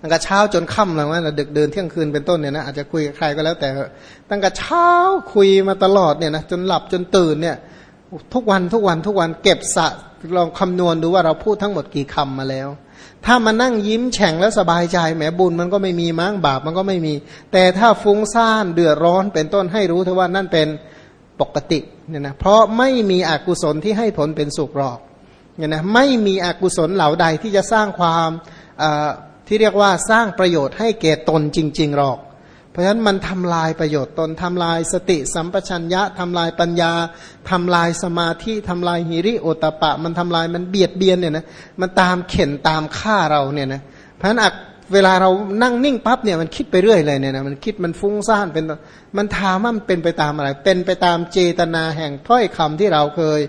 ตั้งแต่เช้าจนค่ำแล้วนะดึกเดินเที่ยงคืนเป็นต้นเนี่ยนะอาจจะคุยกับใครก็แล้วแต่ตั้งแต่เช้าคุยมาตลอดเนี่ยนะจนหลับจนตื่นเนี่ยทุกวันทุกวันทุกวันเก็บสะลองคำนวณดูว่าเราพูดทั้งหมดกี่คำมาแล้ว ถ้ามานั่งยิ้มแฉ่งแล้วสบายใจแหมบุญมันก็ไม่มีมั้งบาปมันก็ไม่มี แต่ถ้าฟุ้งซ่านเดือดร้อนเป็นต้นให้รู้เถอะว่านั่นเป็นปกติเนี่ยนะเพราะไม่มีอกุศลที่ให้ผลเป็นสุขหรอกเนี่ยนะไม่มีอกุศลเหล่าใดที่จะสร้างความ ที่เรียกว่าสร้างประโยชน์ให้แก่ตนจริง ๆ หรอก เพราะฉะนั้นมันทำลายประโยชน์ตนทำลายสติสัมปชัญญะทำลายปัญญาทำลายสมาธิทำลายหิริโอตปะ มันทำลายมันเบียดเบียนเนี่ยนะมันตามเข็นตามฆ่าเราเนี่ยนะเพราะฉะนั้นเวลาเรานั่งนิ่งปั๊บเนี่ยมันคิดไปเรื่อยเลยเนี่ยนะมันคิดมันฟุ้งซ่านเป็นมันถามว่ามันเป็นไปตามอะไร เป็นไปตามเจตนาแห่งถ้อยคำที่เราเคย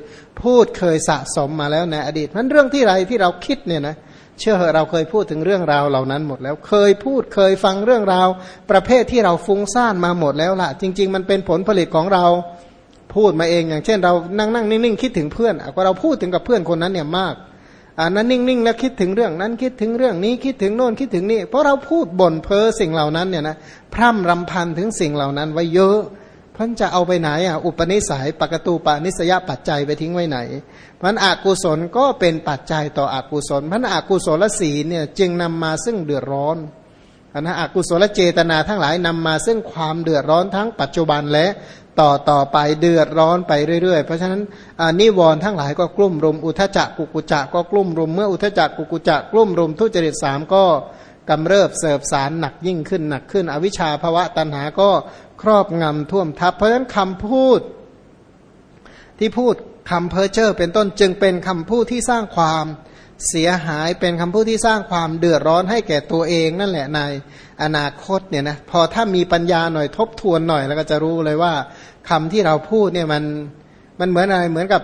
พูดเคยสะสมมาแล้วในอดีตมันเรื่องที่ไรที่เราคิดเนี่ยนะเเชื่อเหอะเราเคยพูดถึงเรื่องราวเหล่านั้นหมดแล้ว เคยพูดเคยฟังเรื่องราว ประเภทที่เราฟุ้งซ่านมาหมดแล้วล่ะ จริง ๆ มันเป็นผลผลิตของเราพูดมาเอง อย่างเช่นเรานั่งนั่งนิ่งๆคิดถึงเพื่อนก็เราพูดถึงกับเพื่อนคนนั้นเนี่ยมากอ่านั้นนิ่งๆแล้วคิดถึงเรื่องนั้นคิดถึงเรื่องนี้คิดถึงโน่นคิดถึงนี่เพราะเราพูดบ่นเพ้อสิ่งเหล่านั้นเนี่ยนะพร่ำรำพันถึงสิ่งเหล่านั้นไว้เยอะ เพราจะเอาไปไหนอะอุปนิสัยปกตูปานิสยปัจจัยไปทิ้งไว้ไหนเพราะอกุศลก็เป็นปัจจัยต่ออกุศลเพราะอกุศลศีลเนี่ยจึงนำมาซึ่งเดือดร้อนอนะอกุศลเจตนาทั้งหลายนำมาซึ่งความเดือดร้อนทั้งปัจจุบันและต่อต่อไปเดือดร้อนไปเรื่อยๆ เพราะฉะนั้นนิวรณ์ทั้งหลายก็กลุ่มรุมอุทจักกุกุจักก็กลุ่มรุมเมื่ออุทจักกุกุจักกลุ่มรุมทุจริตสามก็ กำเริบเสบสารหนักยิ่งขึ้นหนักขึ้น อวิชชาภวะตัณหาก็ครอบงำท่วมทับ เพราะฉะนั้นคำพูด ที่พูดคำเพ้อเจ้อเป็นต้นจึงเป็นคำพูดที่สร้างความเสียหายเป็นคำพูดที่สร้างความเดือดร้อนให้แก่ตัวเองนั่นแหละในอนาคตเนี่ยนะพอถ้ามีปัญญาหน่อยทบทวนหน่อยแล้วก็จะรู้เลยว่าคำที่เราพูดเนี่ยมันมันเหมือนอะไรเหมือนกับ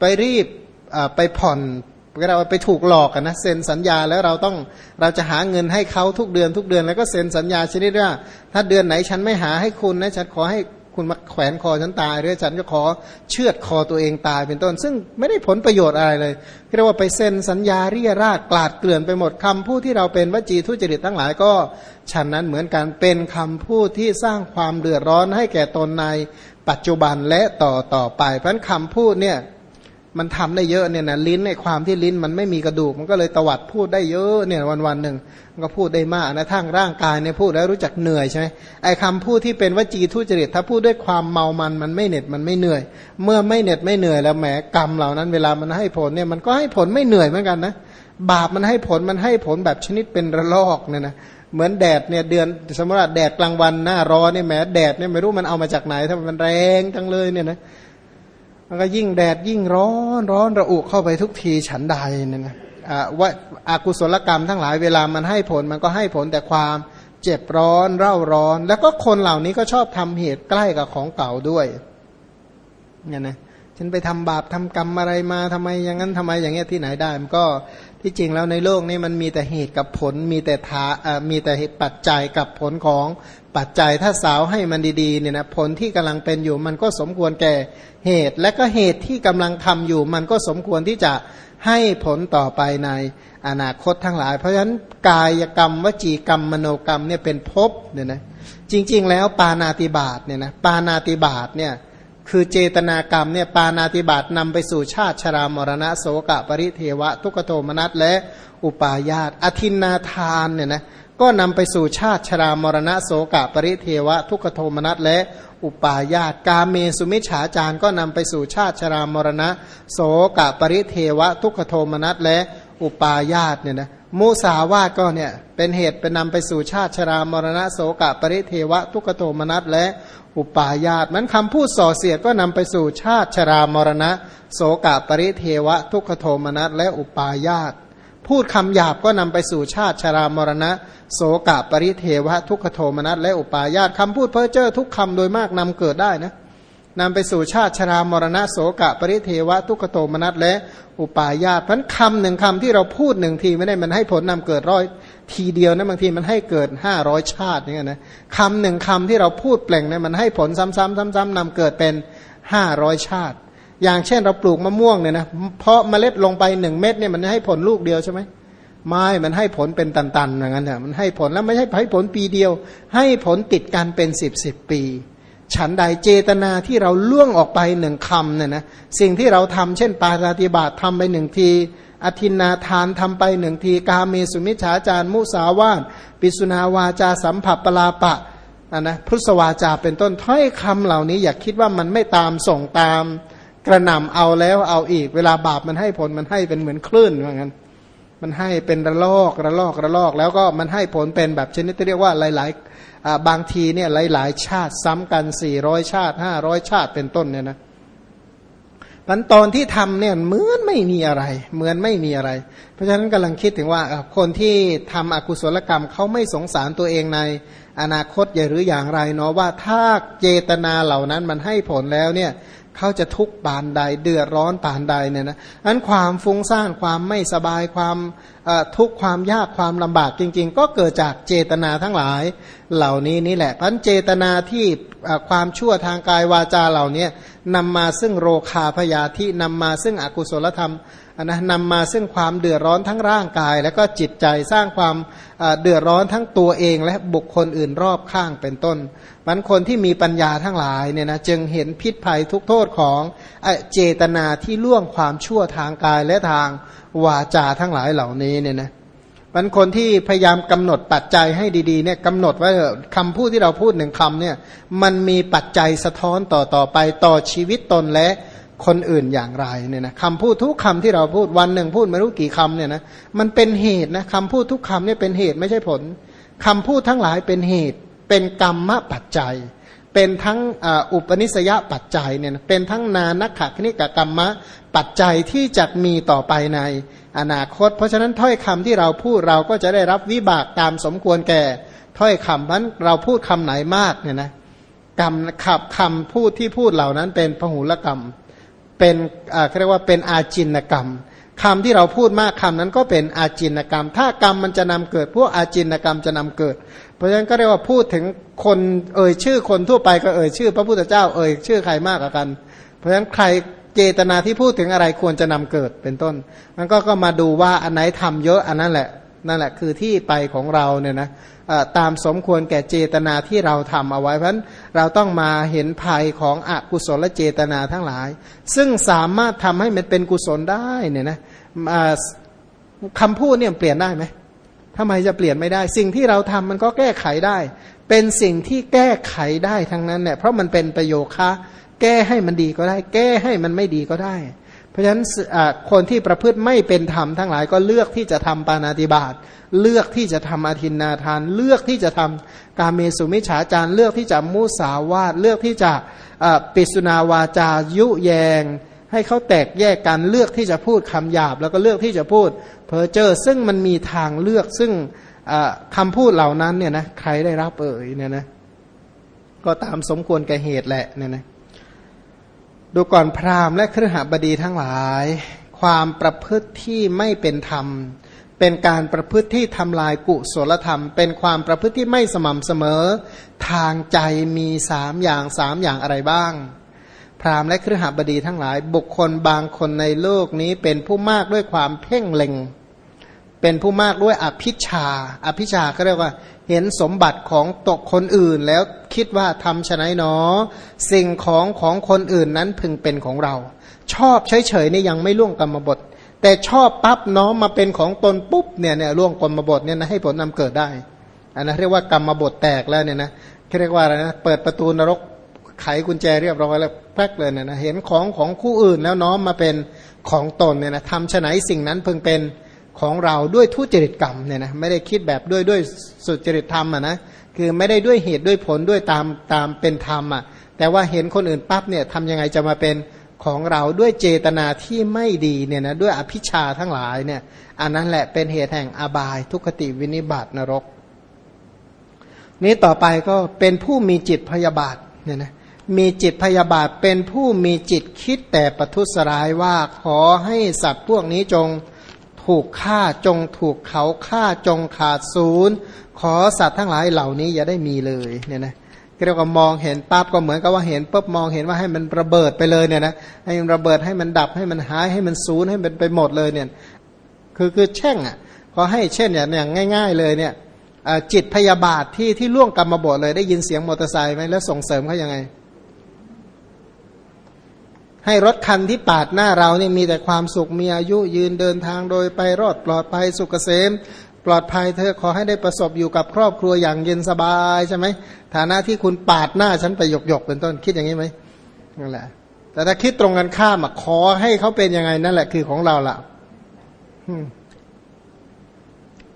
ไปรีบไปผ่อน เราไปถูกหลอกนะเซ็นสัญญาแล้วเราต้องเราจะหาเงินให้เขาทุกเดือนทุกเดือนแล้วก็เซ็นสัญญาชนิดว่าถ้าเดือนไหนฉันไม่หาให้คุณนะฉันขอให้คุณมาแขวนคอฉันตายหรือฉันก็ขอเชือดคอตัวเองตายเป็นต้น ซึ่งไม่ได้ผลประโยชน์อะไรเลยเรียกว่าไปเซ็นสัญญาเรียราดกลาดเกลื่อนไปหมดคำพูดที่เราเป็นวจีทุจริตทั้งหลายก็ฉันนั้นเหมือนกันเป็นคำพูดที่สร้างความเดือดร้อนให้แก่ตนในปัจจุบันและต่อต่อไปเพราะคำพูดเนี่ย มันทำได้เยอะเนี่ยนะลิ้นในความที่ลิ้นมันไม่มีกระดูก มันก็เลยตวัดพูดได้เยอะเนี่ยวันวันหนึ่งมันก็พูดได้มากนะทั้งร่างกายเนี่ยพูดแล้วรู้จักเหนื่อยใช่ไหมไอ้คำพูดที่เป็นวจีทุจริตถ้าพูดด้วยความเมามันมันไม่เหน็ดมันไม่เหนื่อย เมื่อไม่เหน็ดไม่เหนื่อยแล้วแหมกรรมเหล่านั้นเวลามันให้ผลเนี่ยมันก็ให้ผลไม่เหนื่อยเหมือนกันนะบาปมันให้ผลมันให้ผลแบบชนิดเป็นระลอกเนี่ยนะเหมือนแดดเนี่ยเดือนสมมติแดดกลางวันหน้าร้อนเนี่ยแหมแดดเนี่ยไม่รู้มันเอามาจากไหนถ้ามันแรงจังเลยเนี่ยนะ แล้วก็ยิ่งแดดยิ่งร้อนร้อนระอุเข้าไปทุกทีฉันใดเนี่ยนะว่าอากุศลกรรมทั้งหลายเวลามันให้ผลมันก็ให้ผลแต่ความเจ็บร้อนเร่าร้อน แล้วก็คนเหล่านี้ก็ชอบทำเหตุใกล้กับของเก่าด้วยเนี่ยนะ ฉันไปทำบาปทำกรรมอะไรมาทำไมอย่างนั้นทำไมอย่างเงี้ยที่ไหนได้ มันก็ที่จริงแล้วในโลกนี้มันมีแต่เหตุกับผล มีแต่ทามีแต่เหตุปัจจัยกับผลของปัจจัยถ้าสาวให้มันดีๆเนี่ยนะผลที่กำลังเป็นอยู่ มันก็สมควรแก่เหตุ และก็เหตุที่กำลังทำอยู่ มันก็สมควรที่จะให้ผลต่อไปในอนาคตทั้งหลาย เพราะฉะนั้นกายกรรมวจีกรรมมโนกรรมเนี่ยเป็นภพเนี่ยนะจริง ๆ แล้วปานาติบาตเนี่ยนะปานาติบาตเนี่ย คือเจตนากรรมเนี่ยปานาติบาตนำไปสู่ชาติชรามรณะโสกะปริเทวะ ทุกโทมนัสและอุปาญาตอธินนาทานเนี่ยนะก็นำไปสู่ชาติชรามรณะโสกะปริเทวะ ทุกโทมนัสและอุปาญาตกาเมสุมิฉาจารก็นำไปสู่ชาติชรามรณะ โสกะปริเทวะ ทุกโทมนัสและอุปาญาตเนี่ยนะมุสาวาตก็เนี่ยเป็นเหตุเป็นนำไปสู่ชาติชรามรณะโสกะปริเทวะ ทุกโทมนัสและ อุปาญาตมันคำพูดส่อเสียดก็นำไปสู่ชาติชรามรณะ โสกะปริเทวะ ทุกขโทมนัสและอุปาญาตพูดคำหยาบก็นำไปสู่ชาติชรามรณะ โสกะปริเทวะ ทุกขโทมนัสและอุปาญาตคำพูดเพ้อเจ้อทุกคำโดยมากนำเกิดได้นะนำไปสู่ชาติชรามรณะโสกะปริเทวะ ทุกขโทมนัสและอุปาญาตพันคำหนึ่งคำที่เราพูดหนึ่งทีไม่ได้มันให้ผลนำเกิดร้อย ทีเดียวนะบางทีมันให้เกิดห้าร้อยชาติเนี่ยนะคำหนึ่งคำที่เราพูดแปลงเนี่ยมันให้ผลซ้ำๆซ้ำๆนำเกิดเป็นห้าร้อยชาติ อย่างเช่นเราปลูกมะม่วงเนี่ยนะเพราะเมล็ดลงไปหนึ่งเม็ดเนี่ยมันให้ผลลูกเดียวใช่ไหมไม่มันให้ผลเป็นตันๆอย่างนั้นเถอะมันให้ผลแล้วไม่ใช่ให้ผลปีเดียว ให้ผลติดกันเป็นสิบสิบปี ฉันใดเจตนาที่เราล่วงออกไปหนึ่งคำเนี่ยนะสิ่งที่เราทำเช่น ปาราติบาตทำไปหนึ่งที อธินนาทานทำไปหนึ่งที กาเมสุมิชฌาจารมุสาวาทปิสุนาวาจาสัมผัสปลาปะนะนะพุทธวาจาเป็นต้นถ้อยคำเหล่านี้ อย่าคิดว่ามันไม่ตามส่งตามกระหน่ำเอาแล้วเอาอีก เวลาบาปมันให้ผลมันให้เป็นเหมือนคลื่นว่างั้นมันให้เป็นระลอกระลอกระลอก แล้วก็มันให้ผลเป็นแบบชนิดที่เรียกว่าหลายๆบางทีเนี่ยหลาย ๆ ชาติซ้ำกันสี่ร้อยชาติห้าร้อยชาติเป็นต้นเนี่ยนะ มันตอนที่ทำเนี่ยเหมือนไม่มีอะไร เหมือนไม่มีอะไร เพราะฉะนั้นกำลังคิดถึงว่าคนที่ทำอกุศลกรรมเขาไม่สงสารตัวเองในอนาคตอย่าหรืออย่างไรเนาะว่าถ้าเจตนาเหล่านั้นมันให้ผลแล้วเนี่ย เขาจะทุกข์ปานใดเดือดร้อนปานใดเนี่ยนะนั้นความฟุ้งซ่านความไม่สบายความทุกข์ความยากความลำบากจริง ๆ ก็เกิดจากเจตนาทั้งหลายเหล่านี้นี่แหละพันเจตนาที่ความชั่วทางกายวาจาเหล่านี้นำมาซึ่งโรคาพยาธินำมาซึ่งอกุศลธรรมนะนำมาซึ่งความเดือดร้อนทั้งร่างกาย และก็จิตใจสร้างความเดือดร้อนทั้งตัวเอง และบุคคลอื่นรอบข้างเป็นต้นมันคนที่มีปัญญาทั้งหลายเนี่ยนะจึงเห็นพิษภัยทุกโทษของเจตนาที่ล่วงความชั่วทางกายและทางวาจาทั้งหลายเหล่านี้เนี่ยนะมันคนที่พยายามกำหนดปัจจัยให้ดีๆเนี่ยกำหนดว่าคำพูดที่เราพูดหนึ่งคำเนี่ยมันมีปัจจัยสะท้อนต่อต่อไปต่อชีวิตตนและ คนอื่นอย่างไรเนี่ยนะคำพูดทุกคำที่เราพูดวันหนึ่งพูดไม่รู้กี่คำเนี่ยนะมันเป็นเหตุนะคำพูดทุกคำเนี่ยเป็นเหตุไม่ใช่ผลคำพูดทั้งหลายเป็นเหตุ เป็นกรรมปัจจัย เป็นทั้งอุปนิสยปัจจัยเนี่ยเป็นทั้งนานักขคณิกกรรมะปัจจัยที่จะมีต่อไปในอนาคต เพราะฉะนั้นถ้อยคำที่เราพูดเราก็จะได้รับวิบากตามสมควรแก่ ถ้อยคำเพราะเราพูดคำไหนมากเนี่ยนะกรรมขับคำพูดที่พูดเหล่านั้นเป็นพหุลกรรม เป็นเรียกว่าเป็นอาจินกรรมคำที่เราพูดมากคำนั้นก็เป็นอาจินกรรม ถ้ากรรมมันจะนำเกิด พวกอาจินกรรมจะนำเกิด เพราะฉะนั้นก็เรียกว่าพูดถึงคนเอ่ยชื่อคนทั่วไปก็เอ่ยชื่อ พระพุทธเจ้าเอ่ยชื่อใครมากกว่ากัน เพราะฉะนั้นใครเจตนาที่พูดถึงอะไรควรจะนำเกิดเป็นต้น มันก็ก็มาดูว่าอันไหนทำเยอะอันนั้นแหละนั่นแหละคือที่ไปของเราเนี่ยนะ ตามสมควรแก่เจตนาที่เราทำเอาไว้เพราะนั้นเราต้องมาเห็นภัยของอกุศลเจตนาทั้งหลาย ซึ่งสามารถทำให้มันเป็นกุศลได้เนี่ยนะคำพูดเนี่ยเปลี่ยนได้ไหมทำไมจะเปลี่ยนไม่ได้ สิ่งที่เราทำมันก็แก้ไขได้ เป็นสิ่งที่แก้ไขได้ทั้งนั้นเนี่ยเพราะมันเป็นประโยคะ แก้ให้มันดีก็ได้ แก้ให้มันไม่ดีก็ได้ เพราะฉะนั้นคนที่ประพฤติไม่เป็นธรรมทั้งหลายก็เลือกที่จะทำปานาติบาตเลือกที่จะทำอธินนาทาน เลือกที่จะทำการเมสุมิฉาจารเลือกที่จะมุสาวาตเลือกที่จะปิสุนาวาจายุแยง ให้เขาแตกแยกกันเลือกที่จะพูดคำหยาบ แล้วก็เลือกที่จะพูดเพอเจอซึ่งมันมีทางเลือกซึ่งคำพูดเหล่านั้นเนี่ยนะใครได้รับเอ่ยเนี่ยนะก็ตามสมควรแก่เหตุแหละเนี่ยนะ ดูก่อนพราหมณ์และเครือหบดีทั้งหลาย ความประพฤติที่ไม่เป็นธรรม เป็นการประพฤติที่ทำลายกุศลธรรม เป็นความประพฤติที่ไม่สม่ำเสมอ ทางใจมีสามอย่างสามอย่างอะไรบ้าง พราหมณ์และเครือหบดีทั้งหลาย บุคคลบางคนในโลกนี้เป็นผู้มากด้วยความเพ่งเล็ง เป็นผู้มากด้วยอภิชา อภิชาเขาเรียกว่า เห็นสมบัติของตกคนอื่น แล้วคิดว่าทำชะหนอ สิ่งของของคนอื่นนั้นพึงเป็นของเรา ชอบเฉยๆนี่ยังไม่ล่วงกรรมบท แต่ชอบปั๊บน้อมมาเป็นของตนปุ๊บเนี่ยเนี่ยล่วงกรรมบทเนี่ยนะให้ผลนำเกิดได้ อันนั้นเรียกว่ากรรมบทแตกแล้วเนี่ยนะเรียกว่าอะไรนะเปิดประตูนรกไขกุญแจเรียบร้อยแล้วแป๊กเลยเนี่ยนะเห็นของของคู่อื่นแล้วน้อมมาเป็นของตนเนี่ยนะทำชะสิ่งนั้นพึงเป็น ของเราด้วยทุจริตกรรมเนี่ยนะไม่ได้คิดแบบด้วยด้วยสุจริตธรรมอะนะคือไม่ได้ด้วยเหตุด้วยผลด้วยตามตามเป็นธรรมอะแต่ว่าเห็นคนอื่นปั๊บเนี่ยทำยังไงจะมาเป็นของเราด้วยเจตนาที่ไม่ดีเนี่ยนะด้วยอภิชาทั้งหลายเนี่ยอันนั้นแหละเป็นเหตุแห่งอบายทุกขติวินิบาตนรก นี้ต่อไปก็เป็นผู้มีจิตพยาบาทเนี่ยนะมีจิตพยาบาทเป็นผู้มีจิตคิดแต่ประทุษร้ายว่าขอให้สัตว์พวกนี้จง ถูกฆ่าจงถูกเขาฆ่าจงขาดศูนย์ ขอสัตว์ทั้งหลายเหล่านี้อย่าได้มีเลยเนี่ยนะเรียกว่ามองเห็นปั๊บก็เหมือนกับว่าเห็นปุ๊บมองเห็นว่าให้มันระเบิดไปเลยเนี่ยนะให้มันระเบิดให้มันดับให้มันหายให้มันศูนย์ให้มันไปหมดเลยเนี่ยคือคือแช่งอะขอให้เช่นอย่างง่าย ๆ เลยเนี่ยจิตพยาบาทที่ที่ล่วงกรรมบทเลยได้ยินเสียงมอเตอร์ไซค์ไหมแล้วส่งเสริมเขายังไง ให้รถคันที่ปาดหน้าเราเนี่ยมีแต่ความสุขมีอายุยืนเดินทางโดยไปรอดปลอดภัยสุขเกษม ปลอดภัยเธอขอให้ได้ประสบอยู่กับครอบครัวอย่างเย็นสบายใช่ไหมฐานะที่คุณปาดหน้าฉันไปหยกหยกเป็นต้นคิดอย่างนี้ไหมนั่นแหละ แต่ถ้าคิดตรงกันข้ามขอให้เขาเป็นยังไงนั่นแหละคือของเราละ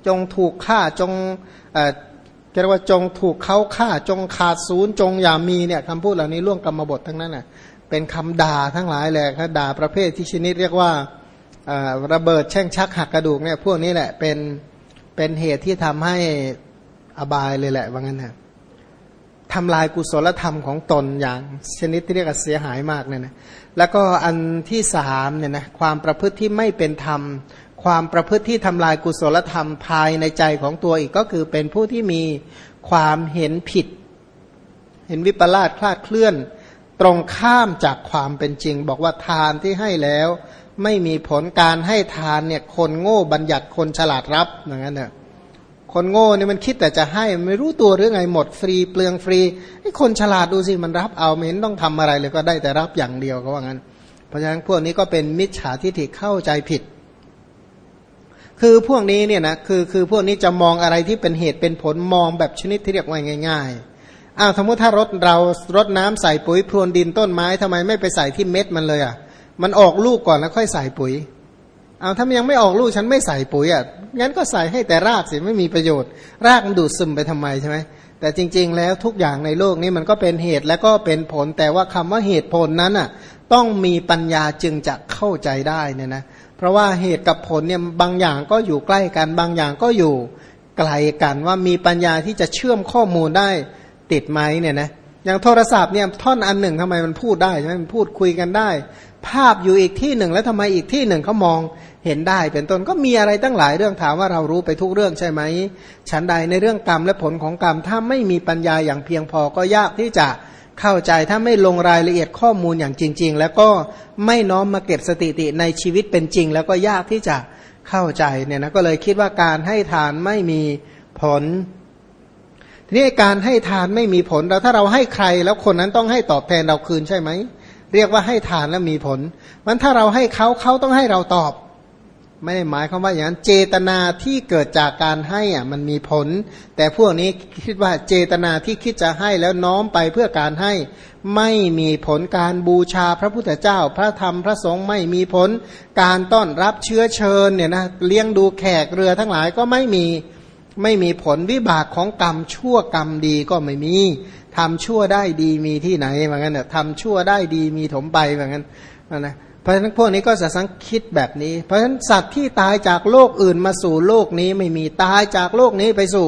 จงถูกฆ่าจงเอ่อเรียกว่าจงถูกเขาฆ่าจงขาดศูนย์จงอย่ามีเนี่ยคำพูดเหล่านี้ล่วงกรรมบททั้งนั้นน่ะ เป็นคำด่าทั้งหลายแหละคด่าประเภทที่ชนิดเรียกว่าระเบิดแช่งชักหักกระดูกเนี่ยพวกนี้แหละเป็นเป็นเหตุที่ทำให้อบายเลยแหละว่างั้นนะทำลายกุศลธรรมของตนอย่างชนิดที่เรียกว่าเสียหายมากเนี่ยนะแล้วก็อันที่สามเนี่ยนะความประพฤติที่ไม่เป็นธรรม ความประพฤติที่ทำลายกุศลธรรมภายในใจของตัวอีกก็คือเป็นผู้ที่มีความเห็นผิด เห็นวิปลาสคลาดเคลื่อน ตรงข้ามจากความเป็นจริง บอกว่าทานที่ให้แล้ว ไม่มีผลการให้ทานเนี่ยคนโง่บัญญัติคนฉลาดรับอย่างนั้นเนี่ยคนโง่เนี่ยมันคิดแต่จะให้ไม่รู้ตัวหรือไงหมดฟรีเปลืองฟรีไอ้คนฉลาดดูสิมันรับเอาไม่เห็นต้องทำอะไรเลยก็ได้แต่รับอย่างเดียวก็ว่างั้น เพราะฉะนั้นพวกนี้ก็เป็นมิจฉาทิฏฐิเข้าใจผิด คือพวกนี้เนี่ยนะคือคือพวกนี้จะมองอะไรที่เป็นเหตุเป็นผลมองแบบชนิดที่เรียกว่าง่าย ๆ อ้าวสมมติถ้ารถเรารดน้ำใส่ปุ๋ยพรวนดินต้นไม้ทำไมไม่ไปใส่ที่เม็ดมันเลยอะ มันออกลูกก่อนแล้วค่อยใส่ปุ๋ยเอาถ้ามันยังไม่ออกลูกฉันไม่ใส่ปุ๋ยอะงั้นก็ใส่ให้แต่รากสิไม่มีประโยชน์ รากมันดูดซึมไปทำไมใช่ไหมแต่จริง ๆ แล้วทุกอย่างในโลกนี้มันก็เป็นเหตุและก็เป็นผล แต่ว่าคำว่าเหตุผลนั้นอะ ต้องมีปัญญาจึงจะเข้าใจได้เนี่ยนะ เพราะว่าเหตุกับผลเนี่ยบางอย่างก็อยู่ใกล้กันบางอย่างก็อยู่ไกลกันว่ามีปัญญาที่จะเชื่อมข้อมูลได้ ติดไหมเนี่ยนะอย่างโทรศัพท์เนี่ยท่อนอันหนึ่งทำไมมันพูดได้ใช่ไหมมันพูดคุยกันได้ ภาพอยู่อีกที่หนึ่งแล้วทำไมอีกที่หนึ่งเขามองเห็นได้ เป็นต้นก็มีอะไรตั้งหลายเรื่องถามว่าเรารู้ไปทุกเรื่องใช่ไหมฉันใดในเรื่องกรรมและผลของกรรมถ้าไม่มีปัญญาอย่างเพียงพอก็ยากที่จะเข้าใจถ้าไม่ลงรายละเอียดข้อมูลอย่างจริง ๆ แล้วก็ไม่น้อมมาเก็บสติติในชีวิตเป็นจริง แล้วก็ยากที่จะเข้าใจเนี่ยนะก็เลยคิดว่าการให้ทานไม่มีผล ทีนี้การให้ทานไม่มีผลเราถ้าเราให้ใครแล้วคนนั้นต้องให้ตอบแทนเราคืนใช่ไหมเรียกว่าให้ทานแล้วมีผลมันถ้าเราให้เขาเขาต้องให้เราตอบ ไม่ได้หมายความว่าอย่างนั้นเจตนาที่เกิดจากการให้อะมันมีผล แต่พวกนี้คิดว่าเจตนาที่คิดจะให้แล้วน้อมไปเพื่อการให้ไม่มีผลการบูชาพระพุทธเจ้า พระธรรมพระสงฆ์ไม่มีผล การต้อนรับเชื้อเชิญเนี่ยนะเลี้ยงดูแขกเรือทั้งหลายก็ไม่มี ไม่มีผลวิบากของกรรมชั่วกรรมดีก็ไม่มีทำชั่วได้ดีมีที่ไหนเหมือนกันเนี่ยทำชั่วได้ดีมีถมไปเหมือนกันนะเพราะฉะนั้นพวกนี้ก็จะสังคิดแบบนี้ เพราะฉะนั้นสัตว์ที่ตายจากโลกอื่นมาสู่โลกนี้ไม่มีตายจากโลกนี้ไปสู่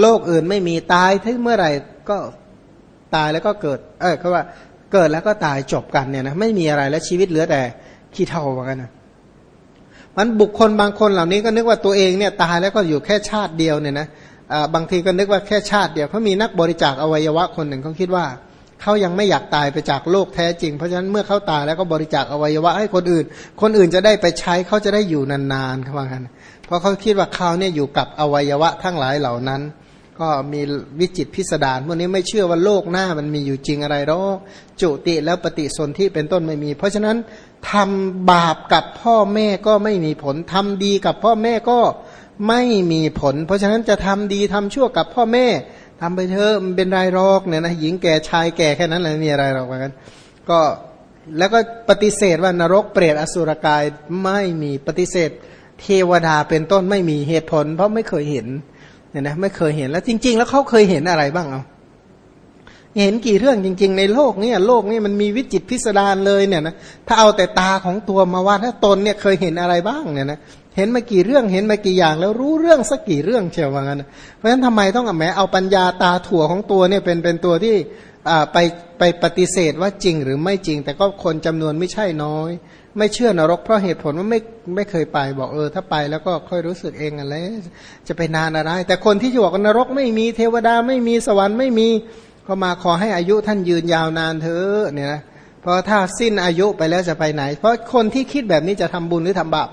โลกอื่นไม่มีตายที่เมื่อไหร่ก็ตายแล้วก็เกิด เออเขาว่าเกิดแล้วก็ตายจบกันเนี่ยนะไม่มีอะไรแล้วชีวิตเหลือแต่ขี้เท่าเหมือนกันนะ มันบุคคลบางคนเหล่านี้ก็นึกว่าตัวเองเนี่ยตายแล้วก็อยู่แค่ชาติเดียวเนี่ยนะบางทีก็นึกว่าแค่ชาติเดียวเขามีนักบริจาคอวัยวะคนหนึ่งเขาคิดว่าเขายังไม่อยากตายไปจากโลกแท้จริง เพราะฉะนั้นเมื่อเขาตายแล้วก็บริจาคอวัยวะให้คนอื่น คนอื่นจะได้ไปใช้เขาจะได้อยู่นานๆเขาว่ากันเพราะเขาคิดว่าเขาเนี่ยอยู่กับอวัยวะทั้งหลายเหล่านั้น ก็มีวิจิตพิสดารพวกนี้ไม่เชื่อว่าโลกหน้ามันมีอยู่จริงอะไรหรอกจุติแล้วปฏิสนธิเป็นต้นไม่มี เพราะฉะนั้นทำบาปกับพ่อแม่ก็ไม่มีผลทำดีกับพ่อแม่ก็ไม่มีผล เพราะฉะนั้นจะทำดีทำชั่วกับพ่อแม่ทำไปเถอะมันเป็นรายรอกเนี่ยนะหญิงแก่ชายแก่แค่นั้นเลยมีอะไรหรอกเหมือนกันก็แล้วก็ปฏิเสธว่านรกเปรตอสุรกายไม่มีปฏิเสธ เทวดาเป็นต้นไม่มีเหตุผล เพราะไม่เคยเห็น เนี่ยนะไม่เคยเห็นแล้วจริง ๆ แล้วเขาเคยเห็นอะไรบ้างเอาเห็นกี่เรื่องจริง ๆ ในโลกนี้โลกนี้มันมีวิจิตพิสดารเลยเนี่ยนะถ้าเอาแต่ตาของตัวมาว่าถ้าตนเนี่ยเคยเห็นอะไรบ้างเนี่ยนะเห็นมากี่เรื่องเห็นมากี่อย่างแล้วรู้เรื่องสักกี่เรื่องเชียวว่างั้นเพราะฉะนั้นทำไมต้องแหมเอาปัญญาตาถั่วของตัวเนี่ยเป็นเป็นตัวที่ไปไปปฏิเสธว่าจริงหรือไม่จริง แต่ก็คนจำนวนไม่ใช่น้อย ไม่เชื่อนรกเพราะเหตุผลว่าไม่ไม่เคยไปบอกเออ ถ้าไปแล้วก็ค่อยรู้สึกเองอะไรจะไปนานอะไร แต่คนที่จะบอกนรกไม่มีเทวดาไม่มีสวรรค์ไม่มีก็มาขอให้อายุท่านยืนยาวนานเถอะเนี่ยนะเพราะถ้าสิ้นอายุไปแล้วจะไปไหน เพราะคนที่คิดแบบนี้จะทำบุญหรือทำบาป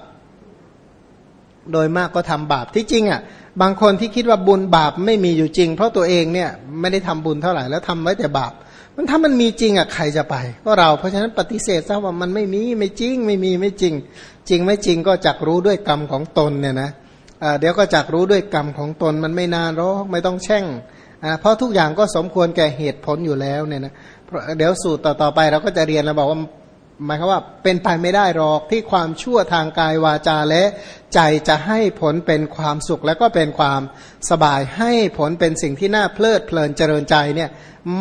โดยมากก็ทำบาปที่จริงอะ บางคนที่คิดว่าบุญบาปไม่มีอยู่จริง เพราะตัวเองเนี่ยไม่ได้ทำบุญเท่าไหร่แล้วทำไว้แต่บาป มันถ้ามันมีจริงอะใครจะไป ก็เราเพราะฉะนั้นปฏิเสธซะว่ามันไม่มีไม่จริง ไม่มีไม่จริง จริงไม่จริงก็จักรู้ด้วยกรรมของตนเนี่ยนะเดี๋ยวก็จักรู้ด้วยกรรมของตนมันไม่นานหรอกไม่ต้องแช่งเพราะทุกอย่างก็สมควรแก่เหตุผลอยู่แล้วเนี่ยนะเดี๋ยวสูตรต่อๆไปเราก็จะเรียนแล้วบอกว่า หมายความว่าเป็นไปไม่ได้หรอกที่ความชั่วทางกายวาจาและใจจะให้ผลเป็นความสุขและก็เป็นความสบายให้ผลเป็นสิ่งที่น่าเพลิดเพลินเจริญใจเนี่ย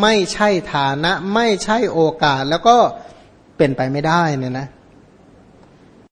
ไม่ใช่ฐานะไม่ใช่โอกาสแล้วก็เป็นไปไม่ได้เนี่ยนะ